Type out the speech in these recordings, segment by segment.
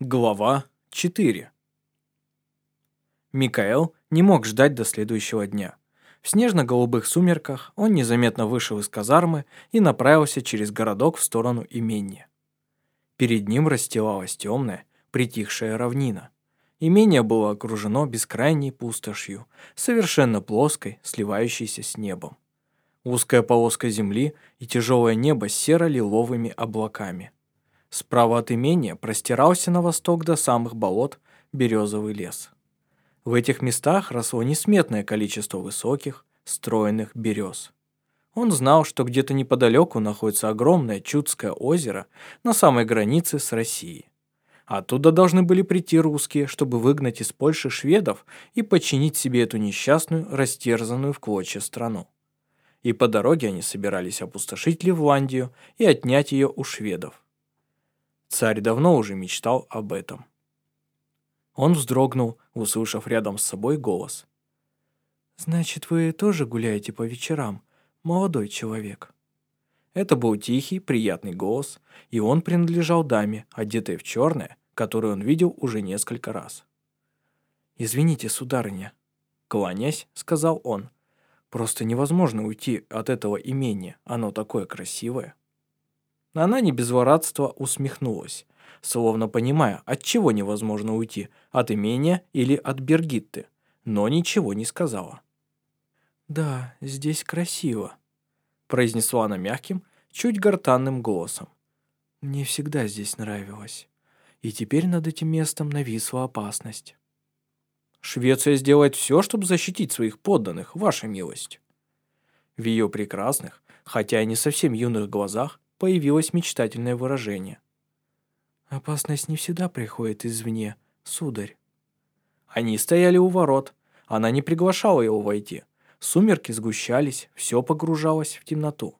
Глава 4 Микаэл не мог ждать до следующего дня. В снежно-голубых сумерках он незаметно вышел из казармы и направился через городок в сторону имения. Перед ним расстилалась темная, притихшая равнина. Имение было окружено бескрайней пустошью, совершенно плоской, сливающейся с небом. Узкая полоска земли и тяжелое небо серо-лиловыми облаками – Справа от имения простирался на восток до самых болот березовый лес. В этих местах росло несметное количество высоких, стройных берез. Он знал, что где-то неподалеку находится огромное Чудское озеро на самой границе с Россией. Оттуда должны были прийти русские, чтобы выгнать из Польши шведов и подчинить себе эту несчастную, растерзанную в клочья страну. И по дороге они собирались опустошить Ливландию и отнять ее у шведов. Царь давно уже мечтал об этом. Он вздрогнул, услышав рядом с собой голос. «Значит, вы тоже гуляете по вечерам, молодой человек?» Это был тихий, приятный голос, и он принадлежал даме, одетой в черное, которую он видел уже несколько раз. «Извините, сударыня», — кланясь, сказал он. «Просто невозможно уйти от этого имения, оно такое красивое». Она не без злорадства усмехнулась, словно понимая, от чего невозможно уйти, от имения или от Бергитты, но ничего не сказала. «Да, здесь красиво», – произнесла она мягким, чуть гортанным голосом. «Мне всегда здесь нравилось, и теперь над этим местом нависла опасность». «Швеция сделает все, чтобы защитить своих подданных, ваша милость». В ее прекрасных, хотя и не совсем юных глазах, появилось мечтательное выражение. «Опасность не всегда приходит извне, сударь». Они стояли у ворот. Она не приглашала его войти. Сумерки сгущались, все погружалось в темноту.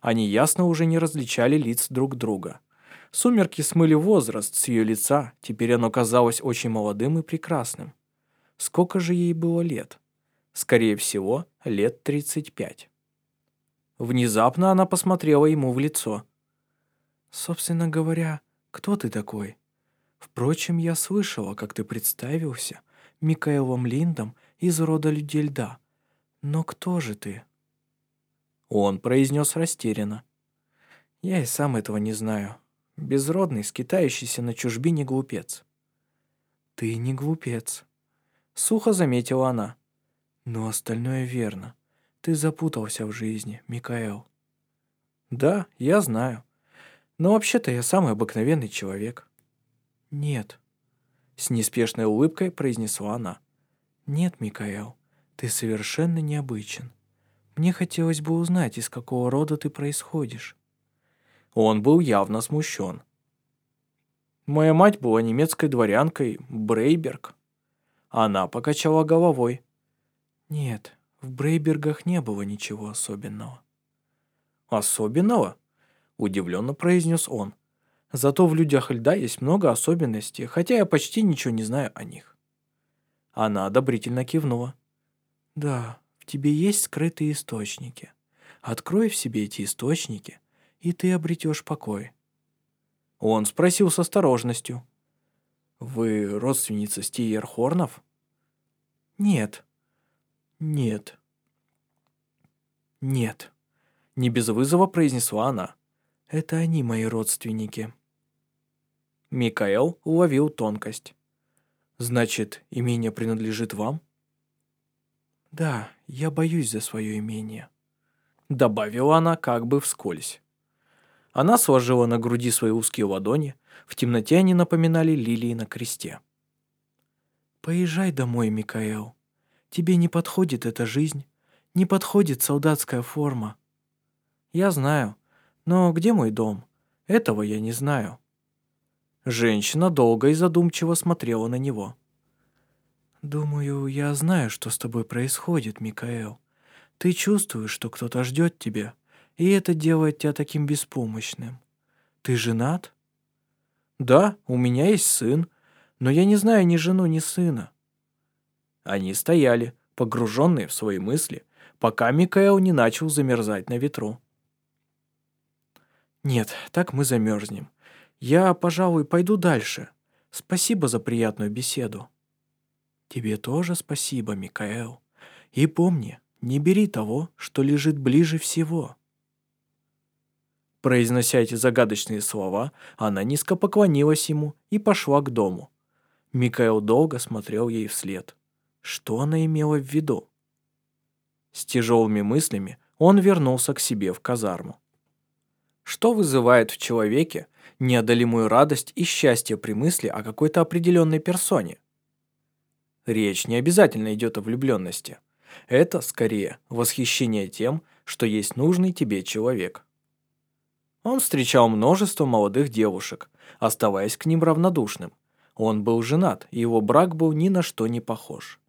Они ясно уже не различали лиц друг друга. Сумерки смыли возраст с ее лица, теперь оно казалось очень молодым и прекрасным. Сколько же ей было лет? Скорее всего, лет тридцать пять. Внезапно она посмотрела ему в лицо. «Собственно говоря, кто ты такой? Впрочем, я слышала, как ты представился Микаэлом Линдом из рода людей льда. Но кто же ты?» Он произнес растерянно. «Я и сам этого не знаю. Безродный, скитающийся на чужбине глупец». «Ты не глупец», — сухо заметила она. «Но остальное верно. Ты запутался в жизни, Микаэл. Да, я знаю. Но вообще-то я самый обыкновенный человек. Нет. С неспешной улыбкой произнесла она. Нет, Микаэл, ты совершенно необычен. Мне хотелось бы узнать, из какого рода ты происходишь. Он был явно смущен. Моя мать была немецкой дворянкой Брейберг. Она покачала головой. Нет, в Брейбергах не было ничего особенного. «Особенного?» – удивленно произнес он. «Зато в людях льда есть много особенностей, хотя я почти ничего не знаю о них». Она одобрительно кивнула. «Да, в тебе есть скрытые источники. Открой в себе эти источники, и ты обретешь покой». Он спросил с осторожностью. «Вы родственница Стиерхорнов?» «Нет», «Нет». «Нет», — не без вызова произнесла она. «Это они мои родственники». Микаэл уловил тонкость. «Значит, имение принадлежит вам?» «Да, я боюсь за свое имение», — добавила она как бы вскользь. Она сложила на груди свои узкие ладони, в темноте они напоминали лилии на кресте. «Поезжай домой, Микаэл», Тебе не подходит эта жизнь, не подходит солдатская форма. Я знаю, но где мой дом? Этого я не знаю. Женщина долго и задумчиво смотрела на него. «Думаю, я знаю, что с тобой происходит, Микаэл. Ты чувствуешь, что кто-то ждет тебя, и это делает тебя таким беспомощным. Ты женат?» «Да, у меня есть сын, но я не знаю ни жену, ни сына. Они стояли, погруженные в свои мысли, пока Микаэл не начал замерзать на ветру. «Нет, так мы замерзнем. Я, пожалуй, пойду дальше. Спасибо за приятную беседу. Тебе тоже спасибо, Микаэл. И помни, не бери того, что лежит ближе всего. Произнося эти загадочные слова, она низко поклонилась ему и пошла к дому. Микаэл долго смотрел ей вслед. Что она имела в виду? С тяжелыми мыслями он вернулся к себе в казарму. Что вызывает в человеке неодолимую радость и счастье при мысли о какой-то определенной персоне? Речь не обязательно идет о влюбленности. Это, скорее, восхищение тем, что есть нужный тебе человек. Он встречал множество молодых девушек, оставаясь к ним равнодушным. Он был женат, и его брак был ни на что не похож.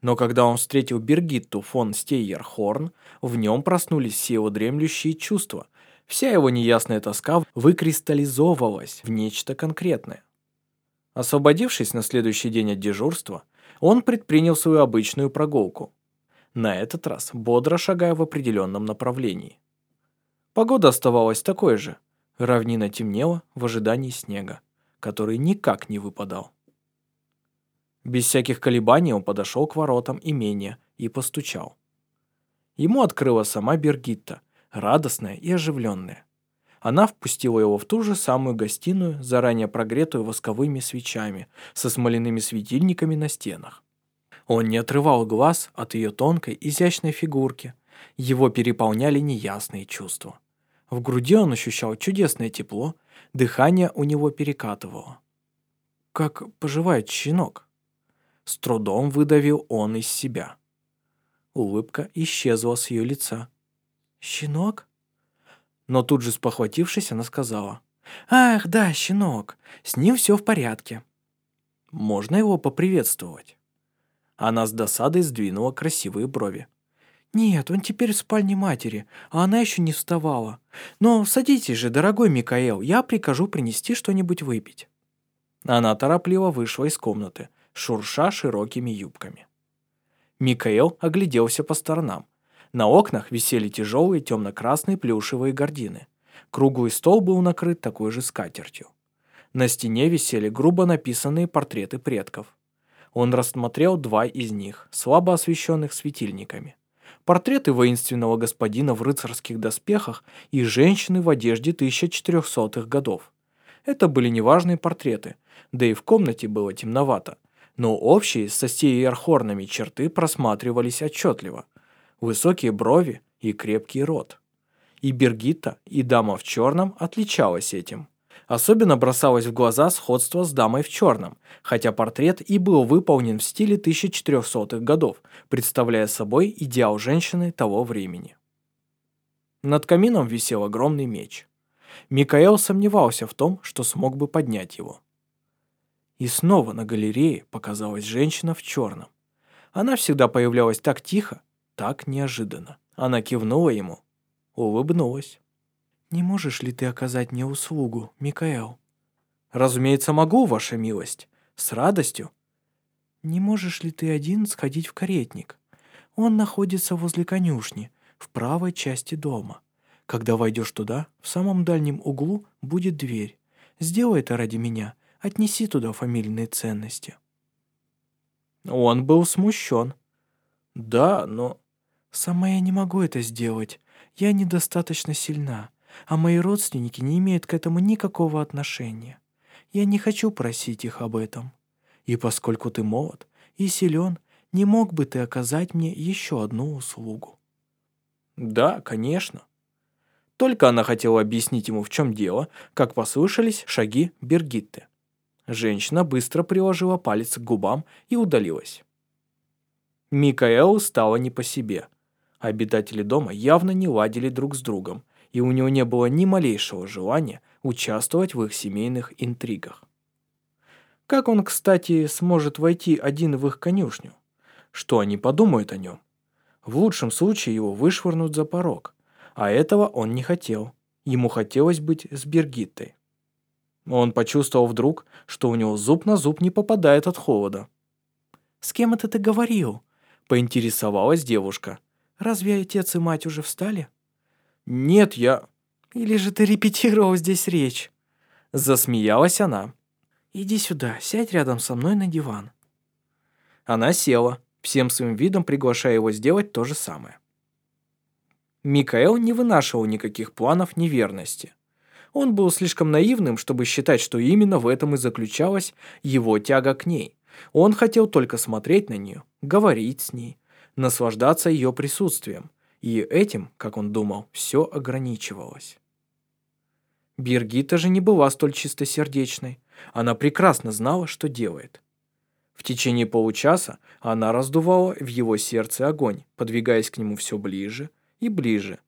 Но когда он встретил Бергитту фон Стейерхорн, в нем проснулись все его дремлющие чувства. Вся его неясная тоска выкристаллизовалась в нечто конкретное. Освободившись на следующий день от дежурства, он предпринял свою обычную прогулку. На этот раз бодро шагая в определенном направлении. Погода оставалась такой же. Равнина темнела в ожидании снега, который никак не выпадал. Без всяких колебаний он подошел к воротам имения и постучал. Ему открыла сама Бергитта, радостная и оживленная. Она впустила его в ту же самую гостиную, заранее прогретую восковыми свечами, со смоляными светильниками на стенах. Он не отрывал глаз от ее тонкой, изящной фигурки. Его переполняли неясные чувства. В груди он ощущал чудесное тепло, дыхание у него перекатывало. Как поживает щенок? С трудом выдавил он из себя. Улыбка исчезла с ее лица. «Щенок?» Но тут же спохватившись, она сказала. «Ах, да, щенок, с ним все в порядке. Можно его поприветствовать?» Она с досадой сдвинула красивые брови. «Нет, он теперь в спальне матери, а она еще не вставала. Но садитесь же, дорогой Микаэл, я прикажу принести что-нибудь выпить». Она торопливо вышла из комнаты, шурша широкими юбками. Микаэл огляделся по сторонам. На окнах висели тяжелые темно-красные плюшевые гардины. Круглый стол был накрыт такой же скатертью. На стене висели грубо написанные портреты предков. Он рассмотрел два из них, слабо освещенных светильниками. Портреты воинственного господина в рыцарских доспехах и женщины в одежде 1400-х годов. Это были неважные портреты, да и в комнате было темновато, но общие со стеерхорнами черты просматривались отчетливо. Высокие брови и крепкий рот. И Бергитта, и дама в черном отличалась этим. Особенно бросалось в глаза сходство с дамой в черном, хотя портрет и был выполнен в стиле 1400-х годов, представляя собой идеал женщины того времени. Над камином висел огромный меч. Микаэл сомневался в том, что смог бы поднять его. И снова на галерее показалась женщина в черном. Она всегда появлялась так тихо, так неожиданно. Она кивнула ему, улыбнулась. «Не можешь ли ты оказать мне услугу, Микаэл?» «Разумеется, могу, ваша милость. С радостью». «Не можешь ли ты один сходить в каретник? Он находится возле конюшни, в правой части дома. Когда войдешь туда, в самом дальнем углу будет дверь. Сделай это ради меня, Отнеси туда фамильные ценности». Он был смущен. «Да, но...» «Сама я не могу это сделать. Я недостаточно сильна, а мои родственники не имеют к этому никакого отношения. Я не хочу просить их об этом. И поскольку ты молод и силен, не мог бы ты оказать мне еще одну услугу?» «Да, конечно». Только она хотела объяснить ему, в чем дело, как послышались шаги Бергитты. Женщина быстро приложила палец к губам и удалилась. Микаэлу стало не по себе. Обитатели дома явно не ладили друг с другом, и у него не было ни малейшего желания участвовать в их семейных интригах. Как он, кстати, сможет войти один в их конюшню? Что они подумают о нем? В лучшем случае его вышвырнут за порог, а этого он не хотел. Ему хотелось быть с Бергиттой. Он почувствовал вдруг, что у него зуб на зуб не попадает от холода. «С кем это ты говорил?» – поинтересовалась девушка. «Разве отец и мать уже встали?» «Нет, я...» «Или же ты репетировал здесь речь?» Засмеялась она. Иди сюда, сядь рядом со мной на диван». Она села, всем своим видом приглашая его сделать то же самое. Микаэл не вынашивал никаких планов неверности. Он был слишком наивным, чтобы считать, что именно в этом и заключалась его тяга к ней. Он хотел только смотреть на нее, говорить с ней, наслаждаться ее присутствием, и этим, как он думал, все ограничивалось. Биргита же не была столь чистосердечной. Она прекрасно знала, что делает. В течение получаса она раздувала в его сердце огонь, подвигаясь к нему все ближе и ближе,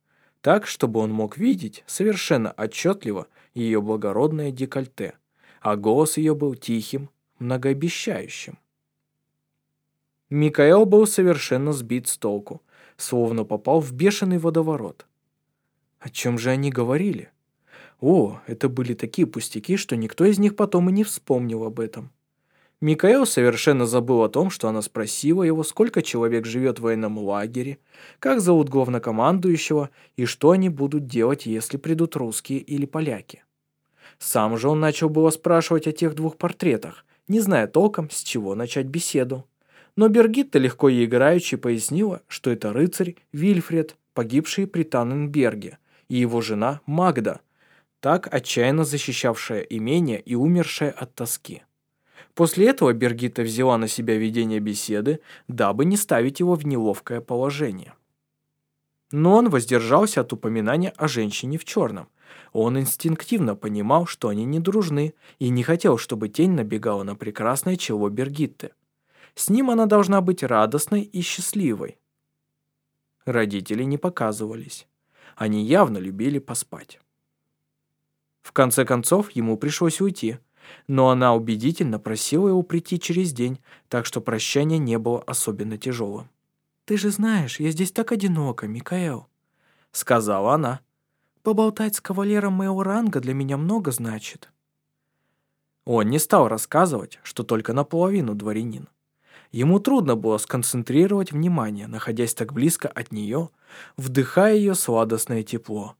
так, чтобы он мог видеть совершенно отчетливо ее благородное декольте, а голос ее был тихим, многообещающим. Микаэл был совершенно сбит с толку, словно попал в бешеный водоворот. О чем же они говорили? О, это были такие пустяки, что никто из них потом и не вспомнил об этом. Микаэл совершенно забыл о том, что она спросила его, сколько человек живет в военном лагере, как зовут главнокомандующего и что они будут делать, если придут русские или поляки. Сам же он начал было спрашивать о тех двух портретах, не зная толком, с чего начать беседу. Но Бергитта легко и играючи пояснила, что это рыцарь Вильфред, погибший при Танненберге, и его жена Магда, так отчаянно защищавшая имение и умершая от тоски. После этого Бергита взяла на себя ведение беседы, дабы не ставить его в неловкое положение. Но он воздержался от упоминания о женщине в черном. Он инстинктивно понимал, что они не дружны, и не хотел, чтобы тень набегала на прекрасное чело Бергитты. С ним она должна быть радостной и счастливой. Родители не показывались. Они явно любили поспать. В конце концов, ему пришлось уйти – но она убедительно просила его прийти через день, так что прощание не было особенно тяжелым. «Ты же знаешь, я здесь так одинока, Микаэл», — сказала она. «Поболтать с кавалером моего ранга для меня много значит». Он не стал рассказывать, что только наполовину дворянин. Ему трудно было сконцентрировать внимание, находясь так близко от нее, вдыхая ее сладостное тепло.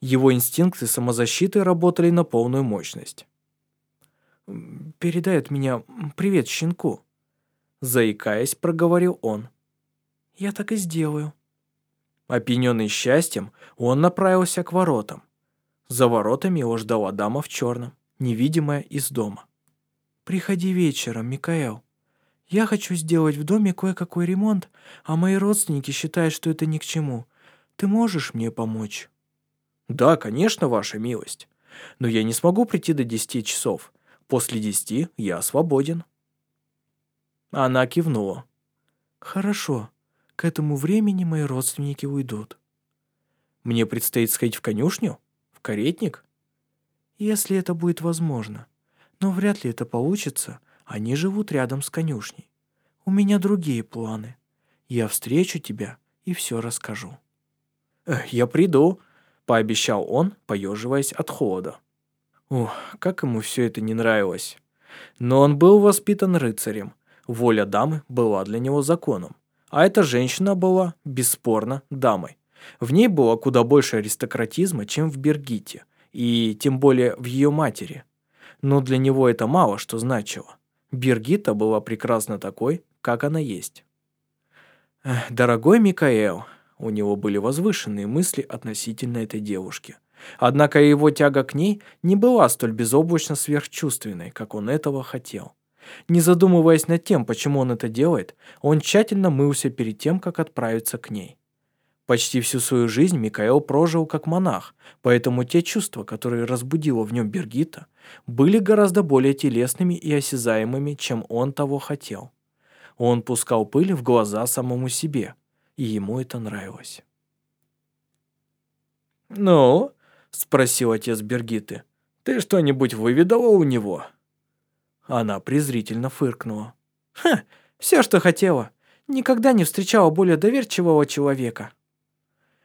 Его инстинкты самозащиты работали на полную мощность передай от меня привет щенку», заикаясь, проговорил он. «Я так и сделаю». Опьяненный счастьем, он направился к воротам. За воротами его ждала дама в черном, невидимая из дома. «Приходи вечером, Микаэл. Я хочу сделать в доме кое-какой ремонт, а мои родственники считают, что это ни к чему. Ты можешь мне помочь?» «Да, конечно, ваша милость. Но я не смогу прийти до десяти часов. После десяти я свободен». Она кивнула. «Хорошо. К этому времени мои родственники уйдут». «Мне предстоит сходить в конюшню? В каретник?» «Если это будет возможно. Но вряд ли это получится. Они живут рядом с конюшней. У меня другие планы. Я встречу тебя и все расскажу». «Я приду», — пообещал он, поеживаясь от холода. Ух, как ему все это не нравилось. Но он был воспитан рыцарем. Воля дамы была для него законом. А эта женщина была, бесспорно, дамой. В ней было куда больше аристократизма, чем в Бергите, и тем более в ее матери. Но для него это мало что значило. Бергита была прекрасна такой, как она есть. «Дорогой Микаэл», у него были возвышенные мысли относительно этой девушки – Однако его тяга к ней не была столь безоблачно сверхчувственной, как он этого хотел. Не задумываясь над тем, почему он это делает, он тщательно мылся перед тем, как отправиться к ней. Почти всю свою жизнь Микаэл прожил как монах, поэтому те чувства, которые разбудила в нем Бергита, были гораздо более телесными и осязаемыми, чем он того хотел. Он пускал пыль в глаза самому себе, и ему это нравилось. «Ну, — спросил отец Бергиты. «Ты что-нибудь выведала у него?» Она презрительно фыркнула. «Ха, все, что хотела. Никогда не встречала более доверчивого человека».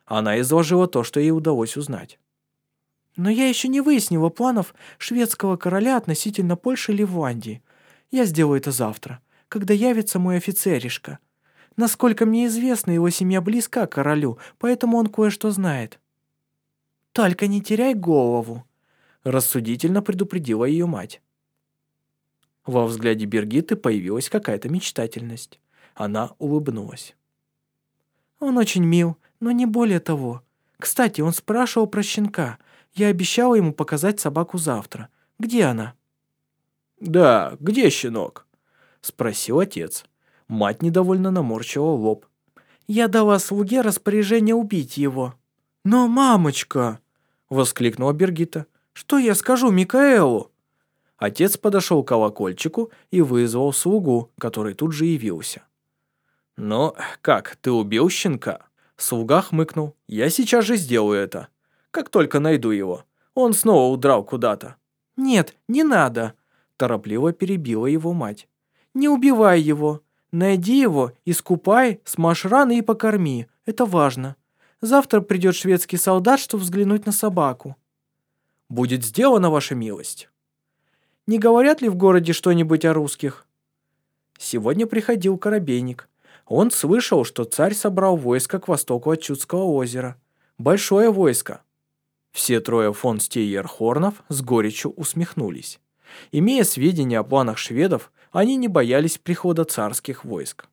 Она изложила то, что ей удалось узнать. «Но я еще не выяснила планов шведского короля относительно Польши и Ливандии. Я сделаю это завтра, когда явится мой офицеришка. Насколько мне известно, его семья близка к королю, поэтому он кое-что знает. «Только не теряй голову», — рассудительно предупредила ее мать. Во взгляде Бергиты появилась какая-то мечтательность. Она улыбнулась. «Он очень мил, но не более того. Кстати, он спрашивал про щенка. Я обещала ему показать собаку завтра. Где она?» «Да, где щенок?» — спросил отец. Мать недовольно наморщила лоб. «Я дала слуге распоряжение убить его». «Но, мамочка!» — воскликнула Бергита. «Что я скажу Микаэлу?» Отец подошел к колокольчику и вызвал слугу, который тут же явился. «Ну, как, ты убил щенка?» Слуга хмыкнул. «Я сейчас же сделаю это. Как только найду его. Он снова удрал куда-то». «Нет, не надо», – торопливо перебила его мать. «Не убивай его. Найди его, искупай, смажь раны и покорми. Это важно. Завтра придет шведский солдат, чтобы взглянуть на собаку». «Будет сделана ваша милость». «Не говорят ли в городе что-нибудь о русских?» Сегодня приходил коробейник. Он слышал, что царь собрал войско к востоку от Чудского озера. Большое войско. Все трое фон Стейерхорнов с горечью усмехнулись. Имея сведения о планах шведов, они не боялись прихода царских войск.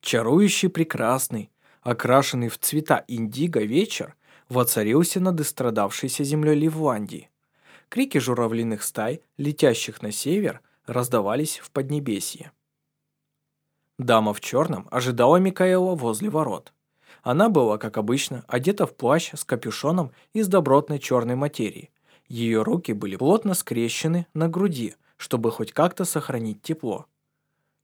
Чарующий прекрасный, окрашенный в цвета индиго вечер воцарился над истрадавшейся землей Ливландии. Крики журавлиных стай, летящих на север, раздавались в Поднебесье. Дама в черном ожидала Микаэла возле ворот. Она была, как обычно, одета в плащ с капюшоном из добротной черной материи. Ее руки были плотно скрещены на груди, чтобы хоть как-то сохранить тепло.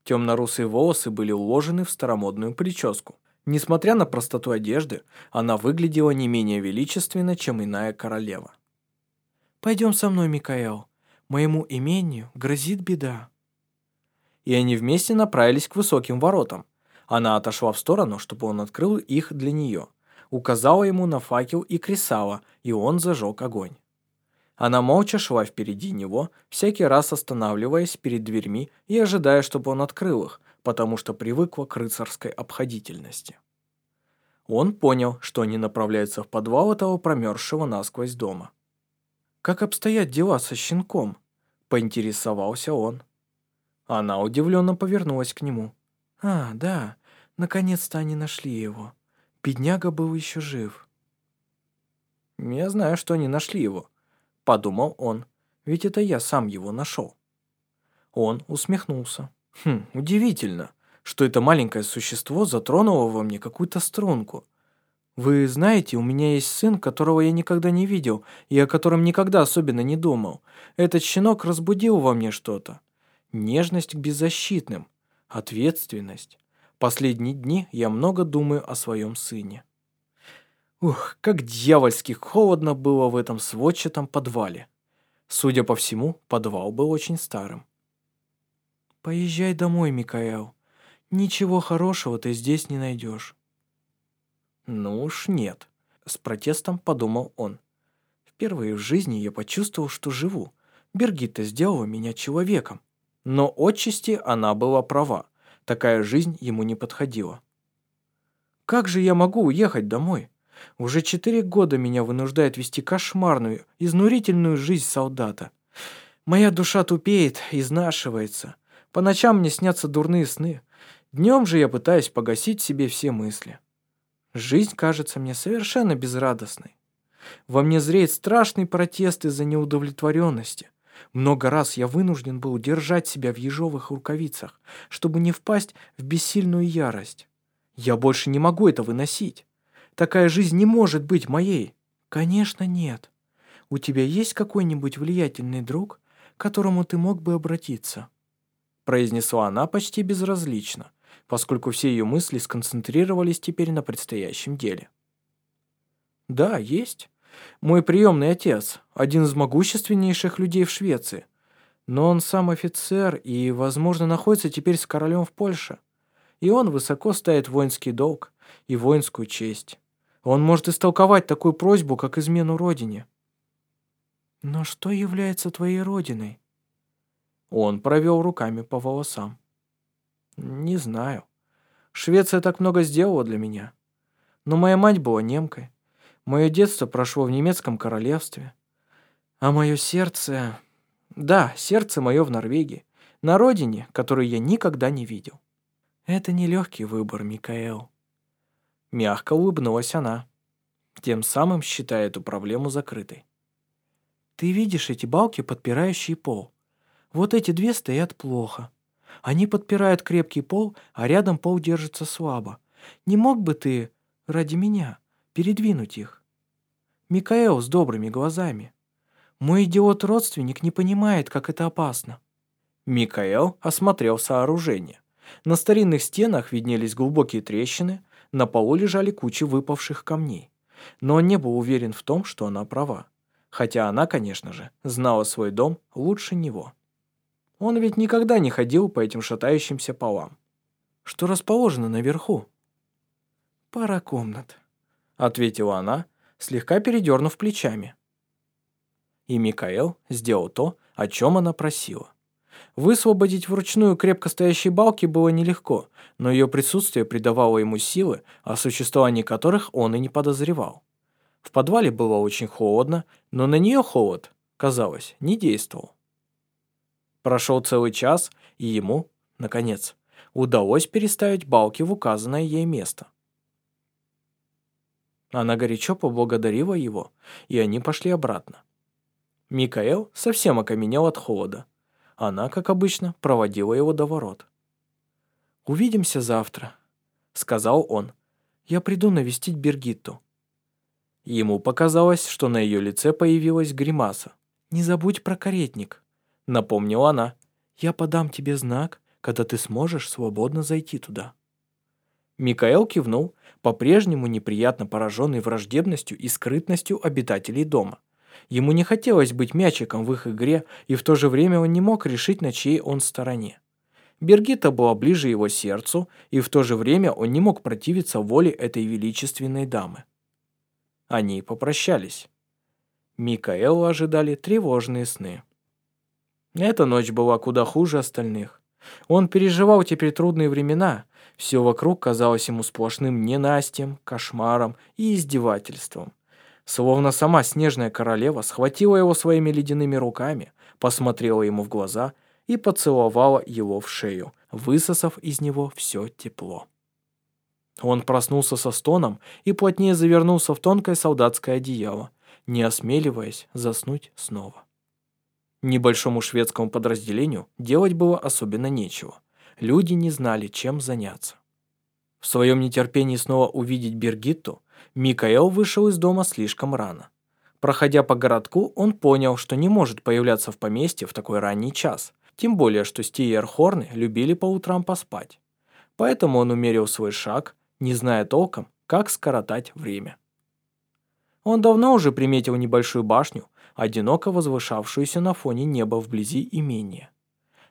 Темно-русые волосы были уложены в старомодную прическу. Несмотря на простоту одежды, она выглядела не менее величественно, чем иная королева. «Пойдем со мной, Микаэл. Моему имению грозит беда» и они вместе направились к высоким воротам. Она отошла в сторону, чтобы он открыл их для нее. Указала ему на факел и кресало, и он зажег огонь. Она молча шла впереди него, всякий раз останавливаясь перед дверьми и ожидая, чтобы он открыл их, потому что привыкла к рыцарской обходительности. Он понял, что они направляются в подвал этого промерзшего насквозь дома. «Как обстоят дела со щенком?» – поинтересовался он. Она удивленно повернулась к нему. «А, да, наконец-то они нашли его. Бедняга был еще жив». «Я знаю, что они нашли его», — подумал он, «ведь это я сам его нашел». Он усмехнулся. «Хм, удивительно, что это маленькое существо затронуло во мне какую-то струнку. Вы знаете, у меня есть сын, которого я никогда не видел и о котором никогда особенно не думал. Этот щенок разбудил во мне что-то нежность к беззащитным, ответственность. Последние дни я много думаю о своем сыне. Ух, как дьявольски холодно было в этом сводчатом подвале. Судя по всему, подвал был очень старым. «Поезжай домой, Микаэл. Ничего хорошего ты здесь не найдешь». «Ну уж нет», — с протестом подумал он. «Впервые в жизни я почувствовал, что живу. Бергитта сделала меня человеком. Но отчасти она была права. Такая жизнь ему не подходила. «Как же я могу уехать домой? Уже четыре года меня вынуждает вести кошмарную, изнурительную жизнь солдата. Моя душа тупеет, изнашивается. По ночам мне снятся дурные сны. Днем же я пытаюсь погасить себе все мысли. Жизнь кажется мне совершенно безрадостной. Во мне зреет страшный протест из-за неудовлетворенности. Много раз я вынужден был держать себя в ежовых рукавицах, чтобы не впасть в бессильную ярость. Я больше не могу это выносить. Такая жизнь не может быть моей. Конечно, нет. У тебя есть какой-нибудь влиятельный друг, к которому ты мог бы обратиться? Произнесла она почти безразлично, поскольку все ее мысли сконцентрировались теперь на предстоящем деле. Да, есть. Мой приемный отец, один из могущественнейших людей в Швеции. Но он сам офицер и, возможно, находится теперь с королем в Польше. И он высоко ставит воинский долг и воинскую честь. Он может истолковать такую просьбу, как измену родине. Но что является твоей родиной? Он провел руками по волосам. Не знаю. Швеция так много сделала для меня. Но моя мать была немкой. Мое детство прошло в немецком королевстве. А мое сердце... Да, сердце мое в Норвегии, на родине, которую я никогда не видел. Это нелегкий выбор, Микаэл. Мягко улыбнулась она, тем самым считая эту проблему закрытой. Ты видишь эти балки, подпирающие пол? Вот эти две стоят плохо. Они подпирают крепкий пол, а рядом пол держится слабо. Не мог бы ты, ради меня, передвинуть их? Микаэл с добрыми глазами. Мой идиот-родственник не понимает, как это опасно. Микаэл осмотрел сооружение. На старинных стенах виднелись глубокие трещины, на полу лежали кучи выпавших камней. Но он не был уверен в том, что она права. Хотя она, конечно же, знала свой дом лучше него. Он ведь никогда не ходил по этим шатающимся полам. Что расположено наверху? Пара комнат, ответила она, слегка передернув плечами. И Микаэл сделал то, о чем она просила. Высвободить вручную крепко стоящие балки было нелегко, но ее присутствие придавало ему силы, о существовании которых он и не подозревал. В подвале было очень холодно, но на нее холод, казалось, не действовал. Прошел целый час, и ему, наконец, удалось переставить балки в указанное ей место. Она горячо поблагодарила его, и они пошли обратно. Микаэл совсем окаменел от холода. Она, как обычно, проводила его до ворот. «Увидимся завтра», — сказал он. «Я приду навестить Бергитту». Ему показалось, что на ее лице появилась гримаса. «Не забудь про каретник», — напомнила она. «Я подам тебе знак, когда ты сможешь свободно зайти туда». Микаэл кивнул, по-прежнему неприятно пораженный враждебностью и скрытностью обитателей дома. Ему не хотелось быть мячиком в их игре, и в то же время он не мог решить, на чьей он стороне. Бергита была ближе его сердцу, и в то же время он не мог противиться воле этой величественной дамы. Они попрощались. Микаэлу ожидали тревожные сны. Эта ночь была куда хуже остальных. Он переживал теперь трудные времена, все вокруг казалось ему сплошным ненастьем, кошмаром и издевательством. Словно сама снежная королева схватила его своими ледяными руками, посмотрела ему в глаза и поцеловала его в шею, высосав из него все тепло. Он проснулся со стоном и плотнее завернулся в тонкое солдатское одеяло, не осмеливаясь заснуть снова. Небольшому шведскому подразделению делать было особенно нечего. Люди не знали, чем заняться. В своем нетерпении снова увидеть Бергитту, Микаэл вышел из дома слишком рано. Проходя по городку, он понял, что не может появляться в поместье в такой ранний час, тем более, что Стиерхорны любили по утрам поспать. Поэтому он умерил свой шаг, не зная толком, как скоротать время. Он давно уже приметил небольшую башню, одиноко возвышавшуюся на фоне неба вблизи имения.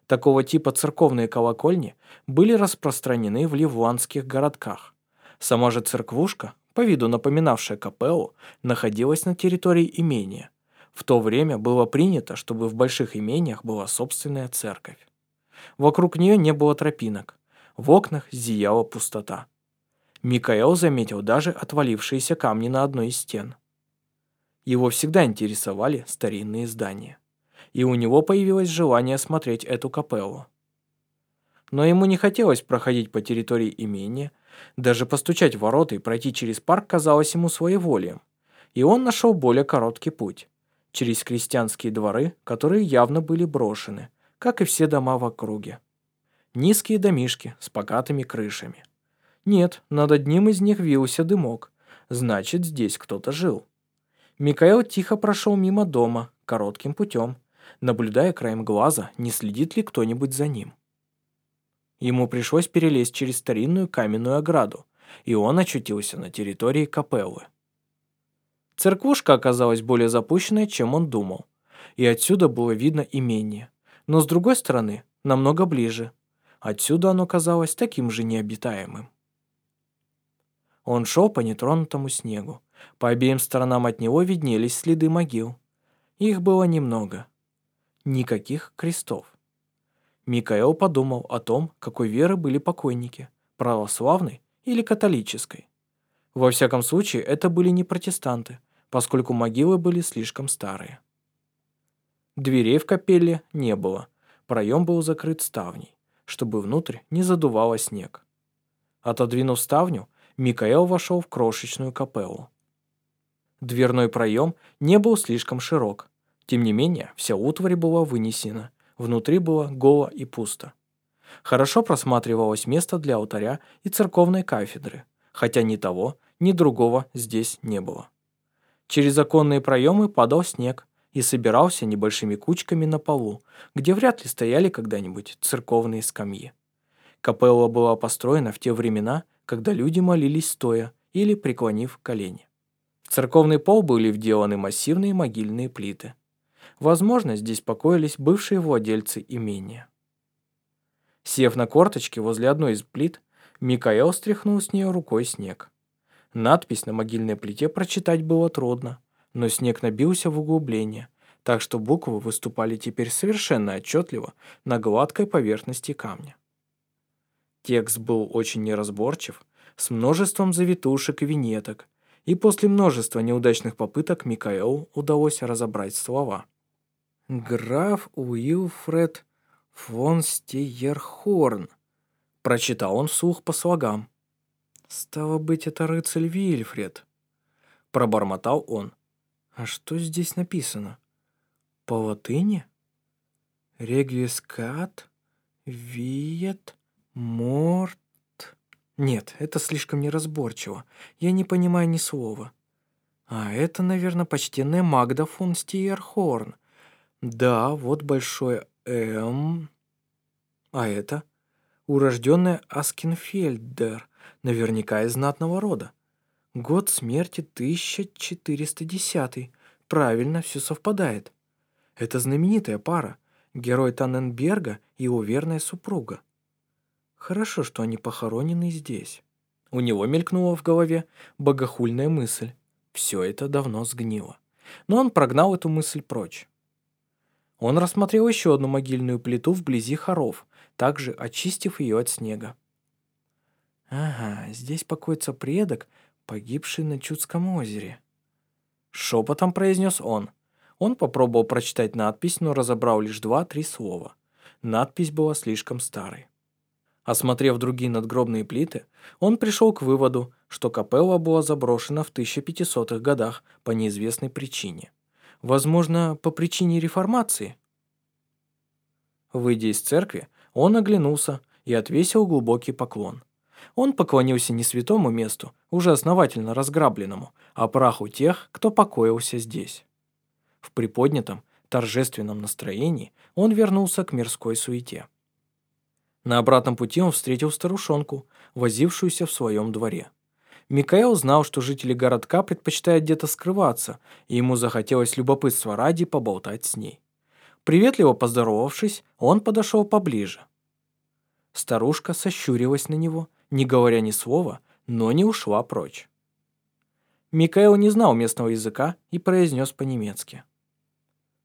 Такого типа церковные колокольни были распространены в ливуанских городках. Сама же церквушка по виду напоминавшая капеллу, находилась на территории имения. В то время было принято, чтобы в больших имениях была собственная церковь. Вокруг нее не было тропинок. В окнах зияла пустота. Микаэл заметил даже отвалившиеся камни на одной из стен. Его всегда интересовали старинные здания. И у него появилось желание смотреть эту капеллу. Но ему не хотелось проходить по территории имения, даже постучать в ворота и пройти через парк казалось ему своеволием. И он нашел более короткий путь. Через крестьянские дворы, которые явно были брошены, как и все дома в округе. Низкие домишки с покатыми крышами. Нет, над одним из них вился дымок. Значит, здесь кто-то жил. Микаэл тихо прошел мимо дома, коротким путем, наблюдая краем глаза, не следит ли кто-нибудь за ним. Ему пришлось перелезть через старинную каменную ограду, и он очутился на территории капеллы. Церквушка оказалась более запущенной, чем он думал, и отсюда было видно имение, но с другой стороны, намного ближе. Отсюда оно казалось таким же необитаемым. Он шел по нетронутому снегу. По обеим сторонам от него виднелись следы могил. Их было немного. Никаких крестов. Микаэл подумал о том, какой веры были покойники, православной или католической. Во всяком случае, это были не протестанты, поскольку могилы были слишком старые. Дверей в капелле не было. Проем был закрыт ставней, чтобы внутрь не задувало снег. Отодвинув ставню, Микаэл вошел в крошечную капеллу. Дверной проем не был слишком широк. Тем не менее, вся утварь была вынесена. Внутри было голо и пусто. Хорошо просматривалось место для алтаря и церковной кафедры, хотя ни того, ни другого здесь не было. Через оконные проемы падал снег и собирался небольшими кучками на полу, где вряд ли стояли когда-нибудь церковные скамьи. Капелла была построена в те времена, когда люди молились стоя или преклонив колени. Церковный пол были вделаны массивные могильные плиты. Возможно, здесь покоились бывшие владельцы имения. Сев на корточки возле одной из плит, Микаэл стряхнул с нее рукой снег. Надпись на могильной плите прочитать было трудно, но снег набился в углубление, так что буквы выступали теперь совершенно отчетливо на гладкой поверхности камня. Текст был очень неразборчив, с множеством завитушек и винеток, и после множества неудачных попыток Микаэлу удалось разобрать слова. «Граф Уилфред фон Стейерхорн», — прочитал он вслух по слогам. «Стало быть, это рыцарь Вильфред», — пробормотал он. «А что здесь написано? По латыни? Регвискат? Виет? Морт?» Нет, это слишком неразборчиво. Я не понимаю ни слова. А это, наверное, почтенная Магда фон Стиерхорн. Да, вот большое М. А это? Урожденная Аскенфельдер, наверняка из знатного рода. Год смерти 1410. Правильно, все совпадает. Это знаменитая пара. Герой Танненберга и его верная супруга. Хорошо, что они похоронены здесь. У него мелькнула в голове богохульная мысль. Все это давно сгнило. Но он прогнал эту мысль прочь. Он рассмотрел еще одну могильную плиту вблизи хоров, также очистив ее от снега. «Ага, здесь покоится предок, погибший на Чудском озере». Шепотом произнес он. Он попробовал прочитать надпись, но разобрал лишь два-три слова. Надпись была слишком старой. Осмотрев другие надгробные плиты, он пришел к выводу, что капелла была заброшена в 1500-х годах по неизвестной причине. Возможно, по причине реформации. Выйдя из церкви, он оглянулся и отвесил глубокий поклон. Он поклонился не святому месту, уже основательно разграбленному, а праху тех, кто покоился здесь. В приподнятом, торжественном настроении он вернулся к мирской суете. На обратном пути он встретил старушонку, возившуюся в своем дворе. Микаэл знал, что жители городка предпочитают где-то скрываться, и ему захотелось любопытства ради поболтать с ней. Приветливо поздоровавшись, он подошел поближе. Старушка сощурилась на него, не говоря ни слова, но не ушла прочь. Микаэл не знал местного языка и произнес по-немецки.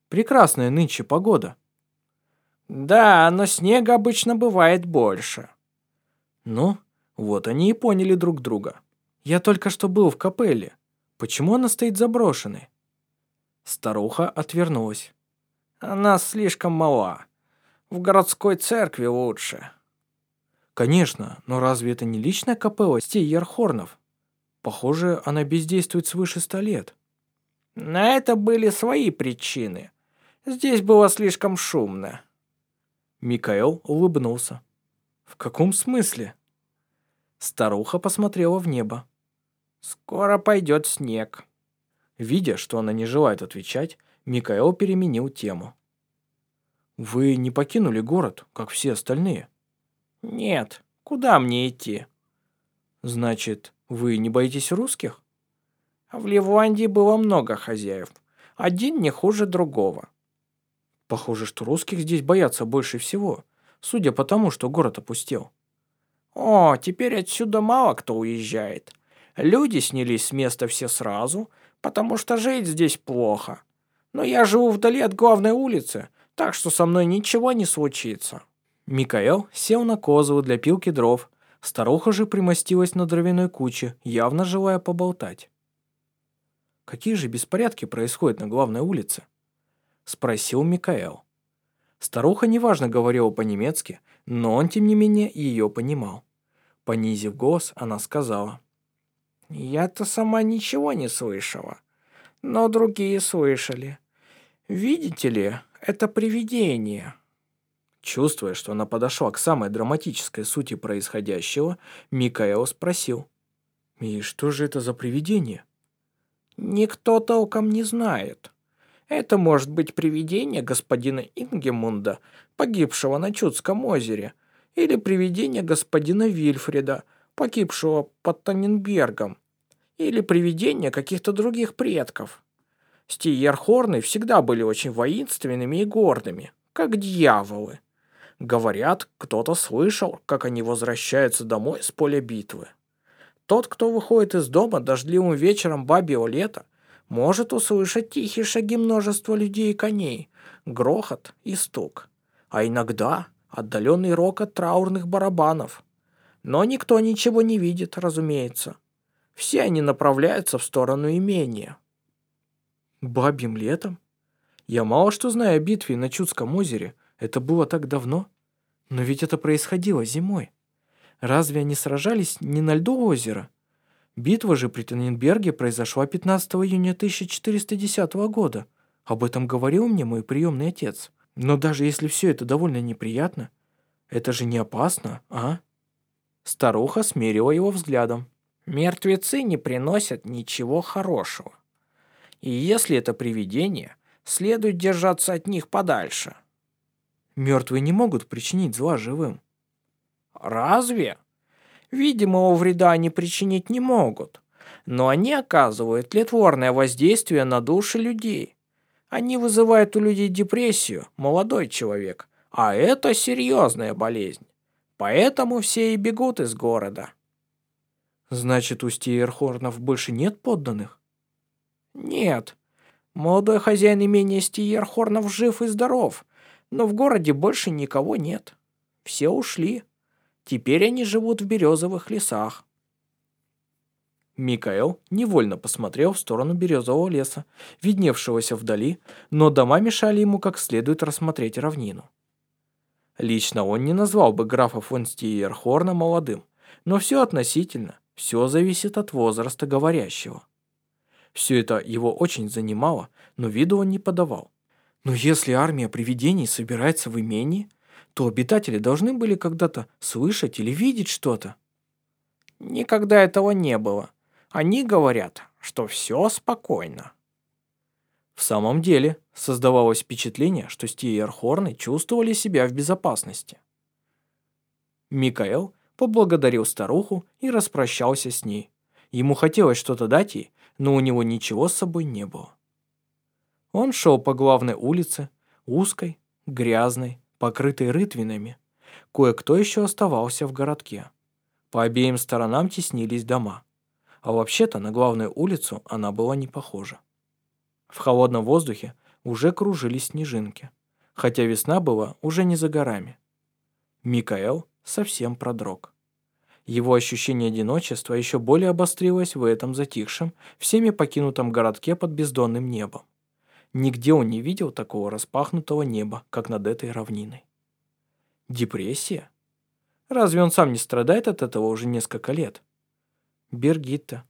«Прекрасная нынче погода», да, но снега обычно бывает больше. Ну, вот они и поняли друг друга. Я только что был в капелле. Почему она стоит заброшенной? Старуха отвернулась. Она слишком мала. В городской церкви лучше. Конечно, но разве это не личная капелла Стейерхорнов? Похоже, она бездействует свыше ста лет. На это были свои причины. Здесь было слишком шумно. Микаэл улыбнулся. «В каком смысле?» Старуха посмотрела в небо. «Скоро пойдет снег». Видя, что она не желает отвечать, Микаэл переменил тему. «Вы не покинули город, как все остальные?» «Нет. Куда мне идти?» «Значит, вы не боитесь русских?» «В Ливуандии было много хозяев. Один не хуже другого. Похоже, что русских здесь боятся больше всего, судя по тому, что город опустел. О, теперь отсюда мало кто уезжает. Люди снялись с места все сразу, потому что жить здесь плохо. Но я живу вдали от главной улицы, так что со мной ничего не случится. Микаэл сел на козу для пилки дров. Старуха же примостилась на дровяной куче, явно желая поболтать. Какие же беспорядки происходят на главной улице? Спросил Микаэл. Старуха неважно говорила по-немецки, но он, тем не менее, ее понимал. Понизив голос, она сказала. «Я-то сама ничего не слышала, но другие слышали. Видите ли, это привидение». Чувствуя, что она подошла к самой драматической сути происходящего, Микаэл спросил. «И что же это за привидение?» «Никто толком не знает. Это может быть привидение господина Ингемунда, погибшего на Чудском озере, или привидение господина Вильфреда, погибшего под Таненбергом, или привидение каких-то других предков. Стиерхорны всегда были очень воинственными и гордыми, как дьяволы. Говорят, кто-то слышал, как они возвращаются домой с поля битвы. Тот, кто выходит из дома дождливым вечером бабьего лета, может услышать тихие шаги множества людей и коней, грохот и стук. А иногда отдаленный рокот траурных барабанов. Но никто ничего не видит, разумеется. Все они направляются в сторону имения. Бабьим летом? Я мало что знаю о битве на Чудском озере. Это было так давно. Но ведь это происходило зимой. Разве они сражались не на льду озера? Битва же при Тенненберге произошла 15 июня 1410 года. Об этом говорил мне мой приемный отец. Но даже если все это довольно неприятно, это же не опасно, а? Старуха смерила его взглядом. Мертвецы не приносят ничего хорошего. И если это привидение, следует держаться от них подальше. Мертвые не могут причинить зла живым. Разве? Видимого вреда они причинить не могут, но они оказывают тлетворное воздействие на души людей. Они вызывают у людей депрессию, молодой человек, а это серьезная болезнь. Поэтому все и бегут из города. Значит, у Стиерхорнов больше нет подданных? Нет. Молодой хозяин имения Стиерхорнов жив и здоров, но в городе больше никого нет. Все ушли. Теперь они живут в березовых лесах. Микаэл невольно посмотрел в сторону березового леса, видневшегося вдали, но дома мешали ему как следует рассмотреть равнину. Лично он не назвал бы графа фон Стиерхорна молодым, но все относительно, все зависит от возраста говорящего. Все это его очень занимало, но виду он не подавал. Но если армия привидений собирается в имении, то обитатели должны были когда-то слышать или видеть что-то. Никогда этого не было. Они говорят, что все спокойно. В самом деле, создавалось впечатление, что Стиерхорны чувствовали себя в безопасности. Микаэл поблагодарил старуху и распрощался с ней. Ему хотелось что-то дать ей, но у него ничего с собой не было. Он шел по главной улице, узкой, грязной, покрытой рытвинами. Кое-кто еще оставался в городке. По обеим сторонам теснились дома. А вообще-то на главную улицу она была не похожа. В холодном воздухе уже кружились снежинки, хотя весна была уже не за горами. Микаэл совсем продрог. Его ощущение одиночества еще более обострилось в этом затихшем, всеми покинутом городке под бездонным небом. Нигде он не видел такого распахнутого неба, как над этой равниной. Депрессия? Разве он сам не страдает от этого уже несколько лет? Бергитта.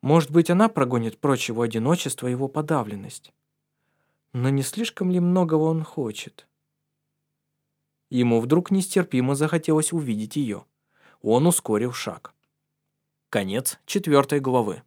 Может быть, она прогонит прочь его одиночество и его подавленность. Но не слишком ли многого он хочет? Ему вдруг нестерпимо захотелось увидеть ее. Он ускорил шаг. Конец четвертой главы.